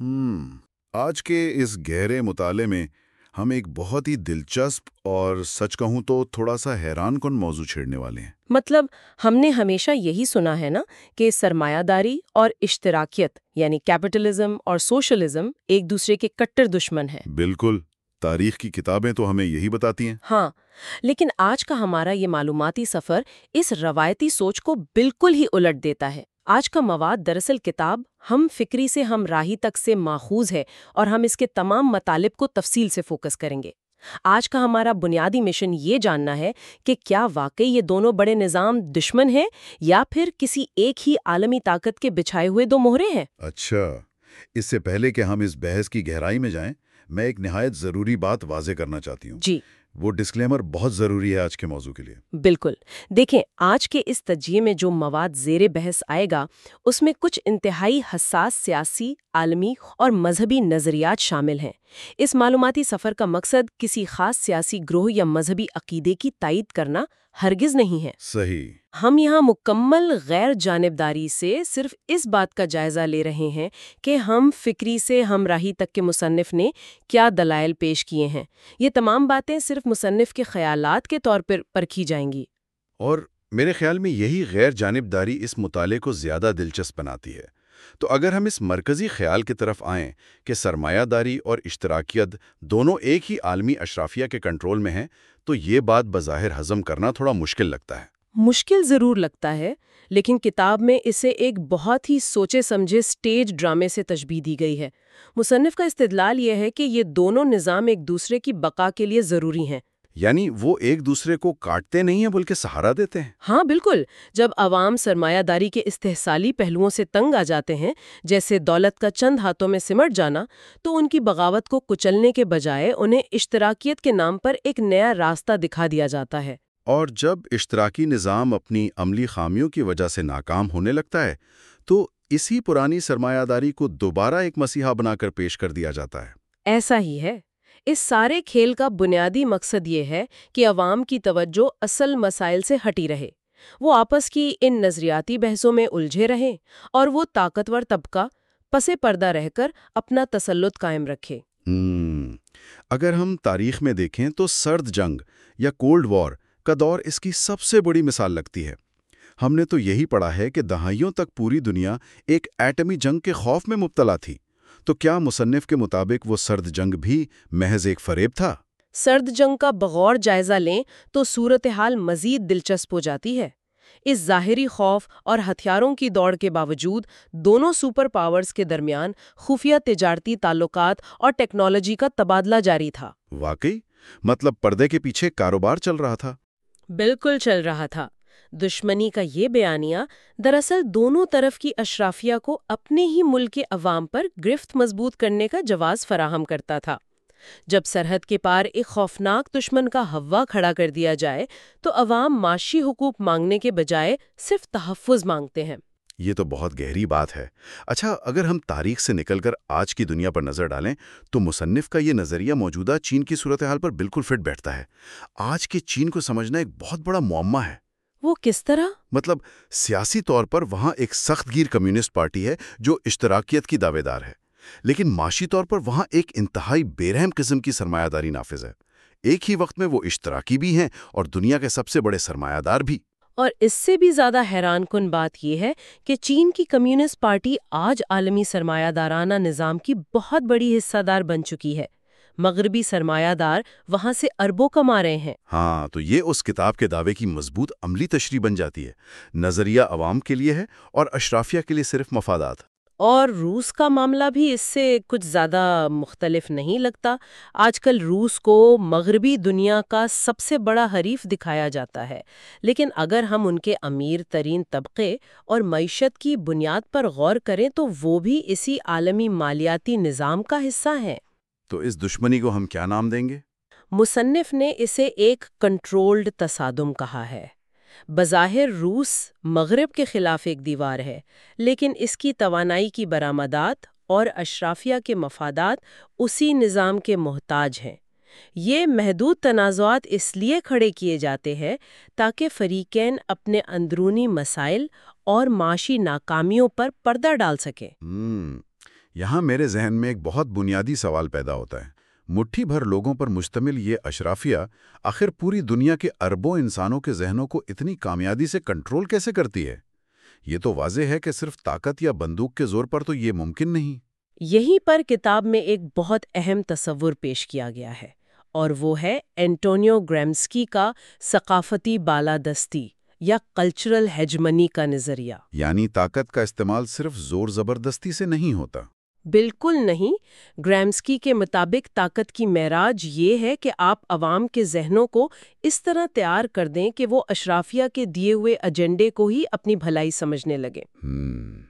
ہم آج کے اس گہرے مطالعے میں ہم ایک بہت ہی دلچسپ اور سچ کہوں تو تھوڑا سا حیران کن موضوع چھیڑنے والے ہیں۔ مطلب ہم نے ہمیشہ یہی سنا ہے نا کہ سرمایہ داری اور اشتراکیت یعنی کیپٹلزم اور سوشلزم ایک دوسرے کے کٹر دشمن ہیں۔ بالکل تاریخ کی کتابیں تو ہمیں یہی بتاتی ہیں۔ ہاں لیکن آج کا ہمارا یہ معلوماتی سفر اس روایتی سوچ کو بالکل ہی الٹ دیتا ہے۔ آج کا مواد دراصل کتاب ہم فکری سے ہم راہی تک سے ماخوذ ہے اور ہم اس کے تمام مطالب کو تفصیل سے فوکس کریں گے۔ آج کا ہمارا بنیادی مشن یہ جاننا ہے کہ کیا واقعی یہ دونوں بڑے نظام دشمن ہیں یا پھر کسی ایک ہی عالمی طاقت کے بچھائے ہوئے دو مہرے ہیں؟ اچھا اس سے پہلے کہ ہم اس بحث کی گہرائی میں جائیں میں ایک نہایت ضروری بات واضح کرنا چاہتی ہوں۔ جی۔ وہ ڈسکلیمر بہت ضروری ہے آج کے موضوع کے لیے۔ بالکل۔ دیکھیں آج کے اس تجزیے میں جو مواد زیر بحث آئے گا اس میں کچھ انتہائی حساس سیاسی عالمی اور مذہبی نظریات شامل ہیں۔ اس معلوماتی سفر کا مقصد کسی خاص سیاسی گروہ یا مذہبی عقیدے کی تائید کرنا ہرگز نہیں ہے۔ صحیح۔ ہم یہاں مکمل غیر جانبداری سے صرف اس بات کا جائزہ لے رہے ہیں کہ ہم فکری سے ہم راہی تک کے مصنف نے کیا دلائل پیش کیے ہیں۔ یہ تمام باتیں صرف ایک مصنف کے خیالات کے طور پر پرکھی جائیں گی۔ اور میرے خیال میں یہی غیر جانبداری اس مطالعے کو زیادہ دلچسپ بناتی ہے۔ تو اگر ہم اس مرکزی خیال کی طرف آئیں کہ سرمایہ داری اور اشتراکیت دونوں ایک ہی عالمی اشرافیہ کے کنٹرول میں ہیں، تو یہ بات بظاہر ہضم کرنا تھوڑا مشکل لگتا ہے۔ مشکل ضرور لگتا ہے لیکن کتاب میں اسے ایک بہت ہی سوچے سمجھے سٹیج ڈرامے سے تشبیح دی گئی ہے۔ مصنف کا استدلال یہ ہے کہ یہ دونوں نظام ایک دوسرے کی بقا کے لیے ضروری ہیں۔ یعنی وہ ایک دوسرے کو کاٹتے نہیں ہیں بلکہ سہارا دیتے ہیں۔ ہاں بالکل۔ جب عوام سرمایہ داری کے استحصالی پہلوؤں سے تنگ آ جاتے ہیں جیسے دولت کا چند ہاتھوں میں سمٹ جانا تو ان کی بغاوت کو کچلنے کے بجائے انہیں اشتراکیت کے نام پر ایک نیا راستہ دکھا دیا جاتا ہے۔ اور جب اشتراکی نظام اپنی عملی خامیوں کی وجہ سے ناکام ہونے لگتا ہے تو اسی پرانی سرمایہ داری کو دوبارہ ایک مسیحا بنا کر پیش کر دیا جاتا ہے۔ ایسا ہی ہے۔ اس سارے کھیل کا بنیادی مقصد یہ ہے کہ عوام کی توجہ اصل مسائل سے ہٹی رہے۔ وہ آپس کی ان نظریاتی بحثوں میں الجھے رہیں اور وہ طاقتور طبقہ پس پردہ رہ کر اپنا تسلط قائم رکھے۔ ہم اگر ہم تاریخ میں دیکھیں تو سرد جنگ یا کولڈ وار کا دور اس کی سب سے بڑی مثال لگتی ہے۔ ہم نے تو یہی پڑھا ہے کہ دہائیوں تک پوری دنیا ایک ایٹمی جنگ کے خوف میں مبتلا تھی۔ تو کیا مصنف کے مطابق وہ سرد جنگ بھی محض ایک فریب تھا؟ سرد جنگ کا بغور جائزہ لیں تو صورتحال مزید دلچسپ ہو جاتی ہے۔ اس ظاہری خوف اور ہتھیاروں کی دوڑ کے باوجود دونوں سپر پاورز کے درمیان خفیہ تجارتی تعلقات اور ٹیکنالوجی کا تبادلہ جاری تھا۔ واقعی؟ مطلب پردے کے پیچھے کاروبار چل رہا تھا۔ بالکل چل رہا تھا۔ دشمنی کا یہ بیانیہ دراصل دونوں طرف کی اشرافیہ کو اپنے ہی ملک کے عوام پر گرفت مضبوط کرنے کا جواز فراہم کرتا تھا۔ جب سرحد کے پار ایک خوفناک دشمن کا ہوا کھڑا کر دیا جائے تو عوام معاشی حقوق مانگنے کے بجائے صرف تحفظ مانگتے ہیں۔ یہ تو بہت گہری بات ہے۔ اچھا اگر ہم تاریخ سے نکل کر آج کی دنیا پر نظر ڈالیں تو مصنف کا یہ نظریہ موجودہ چین کی صورتحال پر بالکل فٹ بیٹھتا ہے۔ آج کے چین کو سمجھنا ایک بہت بڑا معمہ ہے۔ وہ کس طرح؟ مطلب سیاسی طور پر وہاں ایک سخت گیر کمیونسٹ پارٹی ہے جو اشتراکیت کی دعوے دار ہے۔ لیکن معاشی طور پر وہاں ایک انتہائی بے رحم قسم کی سرمایہ داری نافذ ہے۔ ایک ہی وقت میں وہ اشتراکی بھی ہیں اور دنیا کے سب سے بڑے سرمایہ دار بھی۔ اور اس سے بھی زیادہ حیران کن بات یہ ہے کہ چین کی کمیونسٹ پارٹی آج عالمی سرمایہ دارانہ نظام کی بہت بڑی حصہ دار بن چکی ہے۔ مغربی سرمایہ دار وہاں سے اربوں کما رہے ہیں۔ ہاں تو یہ اس کتاب کے دعوے کی مضبوط عملی تشریح بن جاتی ہے۔ نظریہ عوام کے لیے ہے اور اشرافیہ کے لیے صرف مفادات۔ اور روس کا معاملہ بھی اس سے کچھ زیادہ مختلف نہیں لگتا۔ آج کل روس کو مغربی دنیا کا سب سے بڑا حریف دکھایا جاتا ہے۔ لیکن اگر ہم ان کے امیر ترین طبقے اور معیشت کی بنیاد پر غور کریں تو وہ بھی اسی عالمی مالیاتی نظام کا حصہ ہیں۔ تو اس دشمنی کو ہم کیا نام دیں گے؟ مصنف نے اسے ایک کنٹرولڈ تصادم کہا ہے۔ بظاہر روس مغرب کے خلاف ایک دیوار ہے، لیکن اس کی توانائی کی برآمدات اور اشرافیہ کے مفادات اسی نظام کے محتاج ہیں۔ یہ محدود تنازعات اس لیے کھڑے کیے جاتے ہیں تاکہ فریقین اپنے اندرونی مسائل اور معاشی ناکامیوں پر پردہ ڈال سکیں۔ یہاں میرے ذہن میں ایک بہت بنیادی سوال پیدا ہوتا ہے۔ مٹھی بھر لوگوں پر مشتمل یہ اشرافیہ آخر پوری دنیا کے اربوں انسانوں کے ذہنوں کو اتنی کامیابی سے کنٹرول کیسے کرتی ہے؟ یہ تو واضح ہے کہ صرف طاقت یا بندوق کے زور پر تو یہ ممکن نہیں۔ یہیں پر کتاب میں ایک بہت اہم تصور پیش کیا گیا ہے اور وہ ہے اینٹونیو گریمسکی کا ثقافتی بالادستی یا کلچرل ہیجمنی کا نظریہ۔ یعنی طاقت کا استعمال صرف زور زبردستی سے نہیں ہوتا۔ بالکل نہیں۔ گرامسکی کے مطابق طاقت کی معراج یہ ہے کہ آپ عوام کے ذہنوں کو اس طرح تیار کر دیں کہ وہ اشرافیہ کے دیے ہوئے ایجنڈے کو ہی اپنی بھلائی سمجھنے لگیں ہم،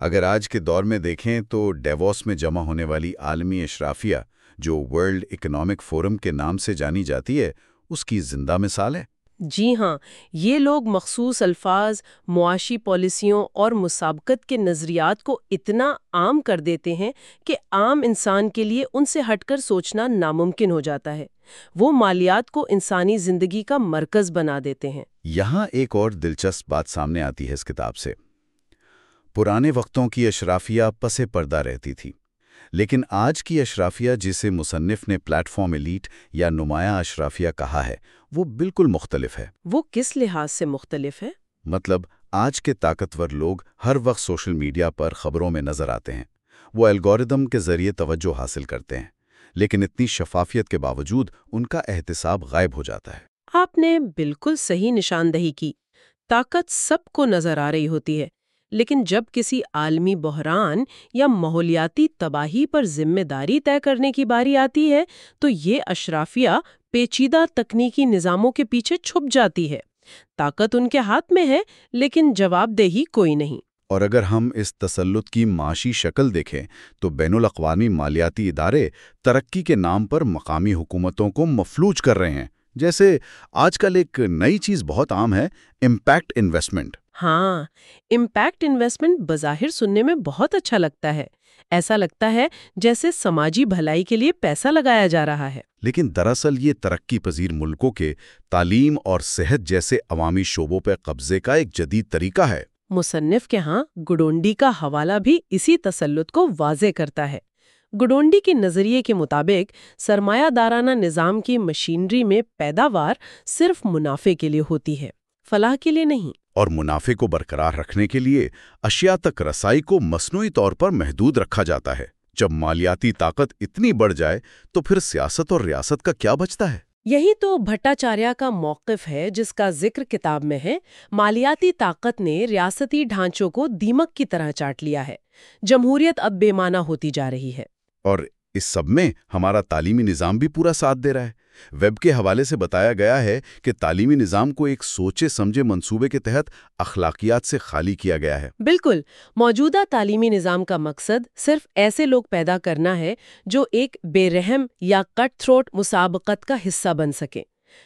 اگر آج کے دور میں دیکھیں تو ڈیووس میں جمع ہونے والی عالمی اشرافیہ جو ورلڈ اکنامک فورم کے نام سے جانی جاتی ہے اس کی زندہ مثال ہے۔ جی ہاں یہ لوگ مخصوص الفاظ، معاشی پالیسیوں اور مسابقت کے نظریات کو اتنا عام کر دیتے ہیں کہ عام انسان کے لیے ان سے ہٹ کر سوچنا ناممکن ہو جاتا ہے۔ وہ مالیات کو انسانی زندگی کا مرکز بنا دیتے ہیں۔ یہاں ایک اور دلچسپ بات سامنے آتی ہے اس کتاب سے۔ پرانے وقتوں کی اشرافیہ پس پردہ رہتی تھی۔ لیکن آج کی اشرافیہ جسے مصنف نے پلیٹ فارم ایلیٹ یا نمایاں اشرافیہ کہا ہے وہ بالکل مختلف ہے۔ وہ کس لحاظ سے مختلف ہے؟ مطلب آج کے طاقتور لوگ ہر وقت سوشل میڈیا پر خبروں میں نظر آتے ہیں۔ وہ الگوریدم کے ذریعے توجہ حاصل کرتے ہیں لیکن اتنی شفافیت کے باوجود ان کا احتساب غائب ہو جاتا ہے۔ آپ نے بالکل صحیح نشاندہی کی۔ طاقت سب کو نظر آ رہی ہوتی ہے۔ لیکن جب کسی عالمی بحران یا ماحولیاتی تباہی پر ذمہ داری طے کرنے کی باری آتی ہے، تو یہ اشرافیہ پیچیدہ تکنیکی نظاموں کے پیچھے چھپ جاتی ہے۔ طاقت ان کے ہاتھ میں ہے، لیکن جواب دہی کوئی نہیں۔ اور اگر ہم اس تسلط کی معاشی شکل دیکھیں، تو بین الاقوامی مالیاتی ادارے ترقی کے نام پر مقامی حکومتوں کو مفلوج کر رہے ہیں۔ جیسے آج کل ایک نئی چیز بہت عام ہے، امپیکٹ انویسٹمنٹ۔ ہاں امپیکٹ انویسٹمنٹ بظاہر سننے میں بہت اچھا لگتا ہے۔ ایسا لگتا ہے جیسے سماجی بھلائی کے لیے پیسہ لگایا جا رہا ہے۔ لیکن دراصل یہ ترقی پذیر ملکوں کے تعلیم اور صحت جیسے عوامی شعبوں پہ قبضے کا ایک جدید طریقہ ہے۔ مصنف کے ہاں گڈونڈی کا حوالہ بھی اسی تسلط کو واضح کرتا ہے۔ گڈونڈی کے نظریے کے مطابق سرمایہ دارانہ نظام کی مشینری میں پیداوار صرف منافع کے لیے ہوتی ہے فلاح کے لیے نہیں۔ اور منافع کو برقرار رکھنے کے لیے اشیاء تک رسائی کو مصنوعی طور پر محدود رکھا جاتا ہے۔ جب مالیاتی طاقت اتنی بڑھ جائے تو پھر سیاست اور ریاست کا کیا بچتا ہے؟ یہی تو بھٹاچاریہ کا موقف ہے جس کا ذکر کتاب میں ہے۔ مالیاتی طاقت نے ریاستی ڈھانچوں کو دیمک کی طرح چاٹ لیا ہے۔ جمہوریت اب بے معنی ہوتی جا رہی ہے۔ اور اس سب میں ہمارا تعلیمی نظام بھی پورا ساتھ دے رہا ہے۔ ویب کے حوالے سے بتایا گیا ہے کہ تعلیمی نظام کو ایک سوچے سمجھے منصوبے کے تحت اخلاقیات سے خالی کیا گیا ہے۔ بالکل موجودہ تعلیمی نظام کا مقصد صرف ایسے لوگ پیدا کرنا ہے جو ایک بے رحم یا کٹ تھروٹ مسابقت کا حصہ بن سکیں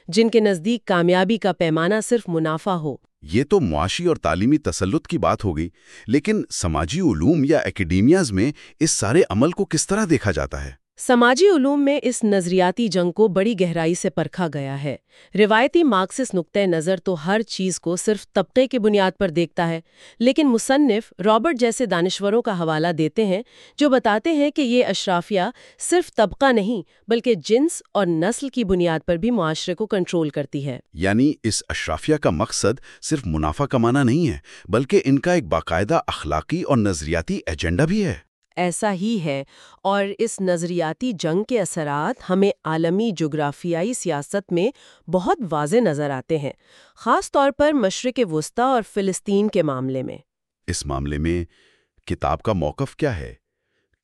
جن کے نزدیک کامیابی کا پیمانہ صرف منافع ہو۔ یہ تو معاشی اور تعلیمی تسلط کی بات ہوگی لیکن سماجی علوم یا اکیڈیمیاز میں اس سارے عمل کو کس طرح دیکھا جاتا ہے؟ سماجی علوم میں اس نظریاتی جنگ کو بڑی گہرائی سے پرکھا گیا ہے۔ روایتی مارکسس نقطۂ نظر تو ہر چیز کو صرف طبقے کی بنیاد پر دیکھتا ہے، لیکن مصنف رابرٹ جیسے دانشوروں کا حوالہ دیتے ہیں جو بتاتے ہیں کہ یہ اشرافیہ صرف طبقہ نہیں بلکہ جنس اور نسل کی بنیاد پر بھی معاشرے کو کنٹرول کرتی ہے۔ یعنی اس اشرافیہ کا مقصد صرف منافع کمانا نہیں ہے، بلکہ ان کا ایک باقاعدہ اخلاقی اور نظریاتی ایجنڈا بھی ہے۔ ایسا ہی ہے اور اس نظریاتی جنگ کے اثرات ہمیں عالمی جغرافیائی سیاست میں بہت واضح نظر آتے ہیں خاص طور پر مشرق وسطی اور فلسطین کے معاملے میں۔ اس معاملے میں کتاب کا موقف کیا ہے؟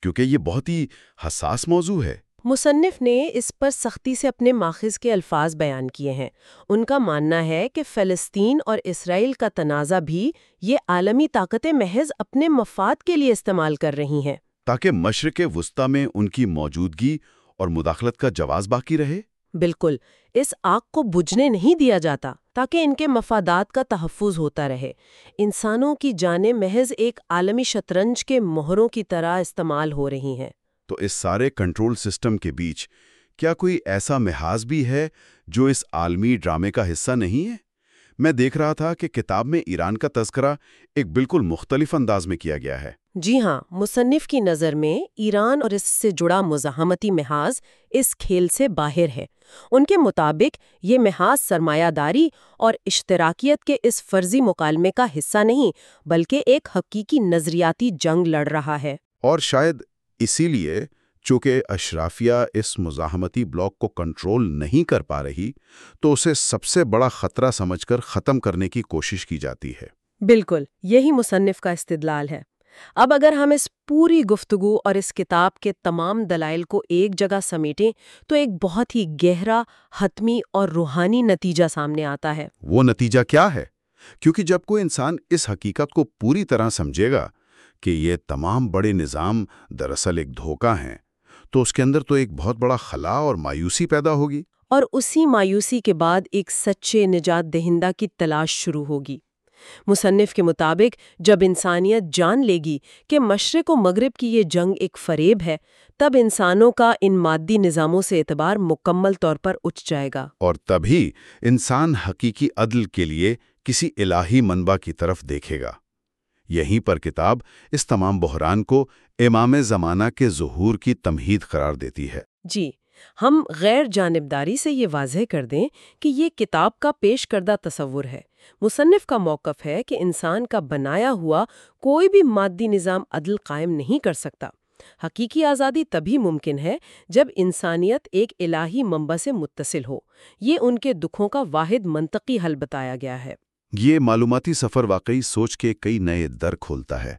کیونکہ یہ بہت ہی حساس موضوع ہے۔ مصنف نے اس پر سختی سے اپنے ماخذ کے الفاظ بیان کیے ہیں۔ ان کا ماننا ہے کہ فلسطین اور اسرائیل کا تنازع بھی یہ عالمی طاقتیں محض اپنے مفاد کے لیے استعمال کر رہی ہیں۔ تاکہ مشرق وسطی میں ان کی موجودگی اور مداخلت کا جواز باقی رہے؟ بالکل اس آگ کو بجھنے نہیں دیا جاتا تاکہ ان کے مفادات کا تحفظ ہوتا رہے۔ انسانوں کی جانیں محض ایک عالمی شطرنج کے مہروں کی طرح استعمال ہو رہی ہیں۔ تو اس سارے کنٹرول سسٹم کے بیچ کیا کوئی ایسا محاذ بھی ہے جو اس عالمی ڈرامے کا حصہ نہیں ہے؟ میں دیکھ رہا تھا کہ کتاب میں ایران کا تذکرہ ایک بالکل مختلف انداز میں کیا گیا ہے۔ جی ہاں مصنف کی نظر میں ایران اور اس سے جڑا مزاحمتی محاذ اس کھیل سے باہر ہے۔ ان کے مطابق یہ محاذ سرمایہ داری اور اشتراکیت کے اس فرضی مکالمے کا حصہ نہیں بلکہ ایک حقیقی نظریاتی جنگ لڑ رہا ہے۔ اور شاید اسی لیے چونکہ اشرافیہ اس مزاحمتی بلاک کو کنٹرول نہیں کر پا رہی تو اسے سب سے بڑا خطرہ سمجھ کر ختم کرنے کی کوشش کی جاتی ہے۔ بالکل یہی مصنف کا استدلال ہے۔ اب اگر ہم اس پوری گفتگو اور اس کتاب کے تمام دلائل کو ایک جگہ سمیٹیں تو ایک بہت ہی گہرا حتمی اور روحانی نتیجہ سامنے آتا ہے۔ وہ نتیجہ کیا ہے؟ کیونکہ جب کوئی انسان اس حقیقت کو پوری طرح سمجھے گا کہ یہ تمام بڑے نظام دراصل ایک دھوکہ ہیں تو اس کے اندر تو ایک بہت بڑا خلا اور مایوسی پیدا ہوگی۔ اور اسی مایوسی کے بعد ایک سچے نجات دہندہ کی تلاش شروع ہوگی۔ مصنف کے مطابق جب انسانیت جان لے گی کہ مشرق و مغرب کی یہ جنگ ایک فریب ہے تب انسانوں کا ان مادی نظاموں سے اعتبار مکمل طور پر اٹھ جائے گا۔ اور تبھی انسان حقیقی عدل کے لیے کسی الہی منبع کی طرف دیکھے گا۔ یہیں پر کتاب اس تمام بحران کو امام زمانہ کے ظہور کی تمہید قرار دیتی ہے۔ جی ہم غیر جانبداری سے یہ واضح کر دیں کہ یہ کتاب کا پیش کردہ تصور ہے۔ مصنف کا موقف ہے کہ انسان کا بنایا ہوا کوئی بھی مادی نظام عدل قائم نہیں کر سکتا۔ حقیقی آزادی تبھی ممکن ہے جب انسانیت ایک الہی منبع سے متصل ہو۔ یہ ان کے دکھوں کا واحد منطقی حل بتایا گیا ہے۔ یہ معلوماتی سفر واقعی سوچ کے کئی نئے در کھولتا ہے۔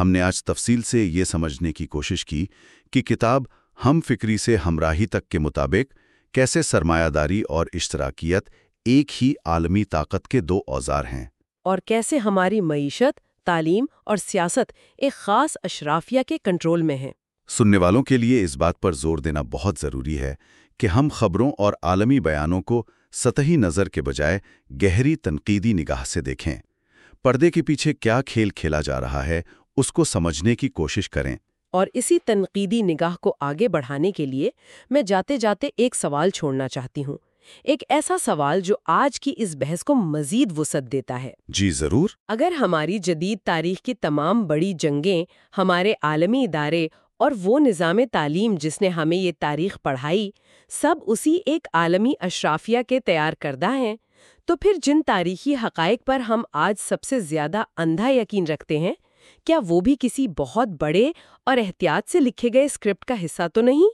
ہم نے آج تفصیل سے یہ سمجھنے کی کوشش کی کہ کتاب ہم فکری سے ہمراہی تک کے مطابق کیسے سرمایہ داری اور اشتراکیت ایک ہی عالمی طاقت کے دو اوزار ہیں۔ اور کیسے ہماری معیشت تعلیم اور سیاست ایک خاص اشرافیہ کے کنٹرول میں ہیں۔ سننے والوں کے لیے اس بات پر زور دینا بہت ضروری ہے کہ ہم خبروں اور عالمی بیانوں کو سطحی نظر کے بجائے گہری تنقیدی نگاہ سے دیکھیں۔ پردے کے پیچھے کیا کھیل کھیلا جا رہا ہے اس کو سمجھنے کی کوشش کریں۔ اور اسی تنقیدی نگاہ کو آگے بڑھانے کے لیے میں جاتے جاتے ایک سوال چھوڑنا چاہتی ہوں۔ ایک ایسا سوال جو آج کی اس بحث کو مزید وسعت دیتا ہے۔ جی ضرور۔ اگر ہماری جدید تاریخ کی تمام بڑی جنگیں ہمارے عالمی ادارے اور وہ نظام تعلیم جس نے ہمیں یہ تاریخ پڑھائی، سب اسی ایک عالمی اشرافیہ کے تیار کردہ ہیں۔ تو پھر جن تاریخی حقائق پر ہم آج سب سے زیادہ اندھا یقین رکھتے ہیں، کیا وہ بھی کسی بہت بڑے اور احتیاط سے لکھے گئے اسکرپٹ کا حصہ تو نہیں؟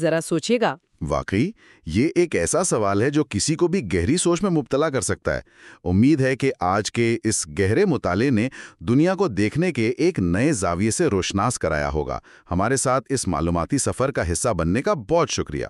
ذرا سوچے گا۔ واقعی، یہ ایک ایسا سوال ہے جو کسی کو بھی گہری سوچ میں مبتلا کر سکتا ہے۔ امید ہے کہ آج کے اس گہرے مطالعے نے دنیا کو دیکھنے کے ایک نئے زاویے سے روشناس کرایا ہوگا۔ ہمارے ساتھ اس معلوماتی سفر کا حصہ بننے کا بہت شکریہ۔